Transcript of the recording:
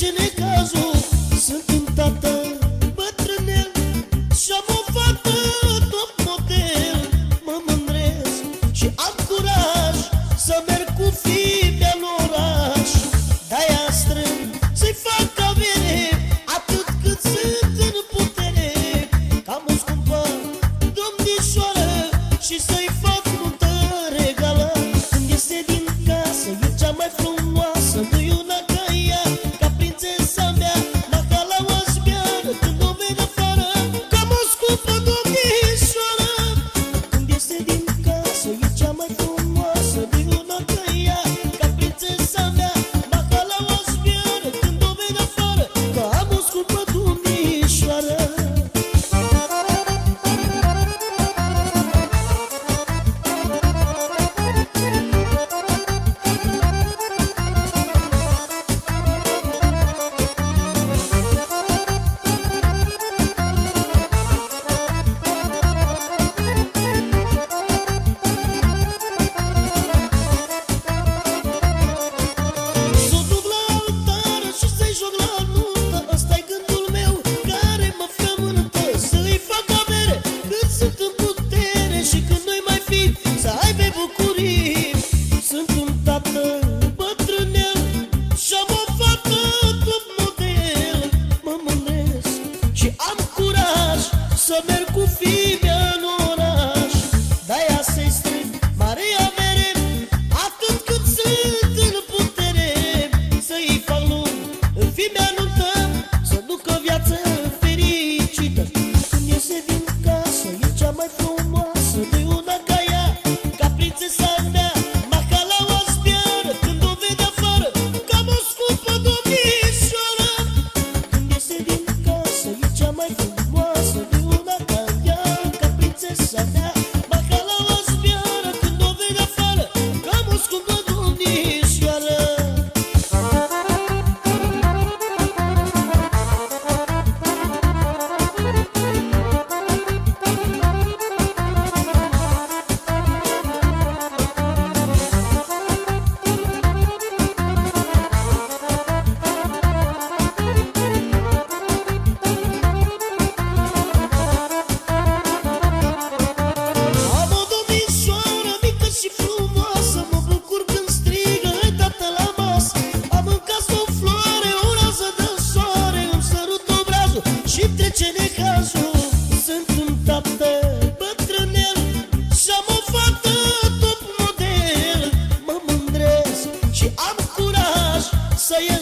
reaching it Fibé Și am curaj să ies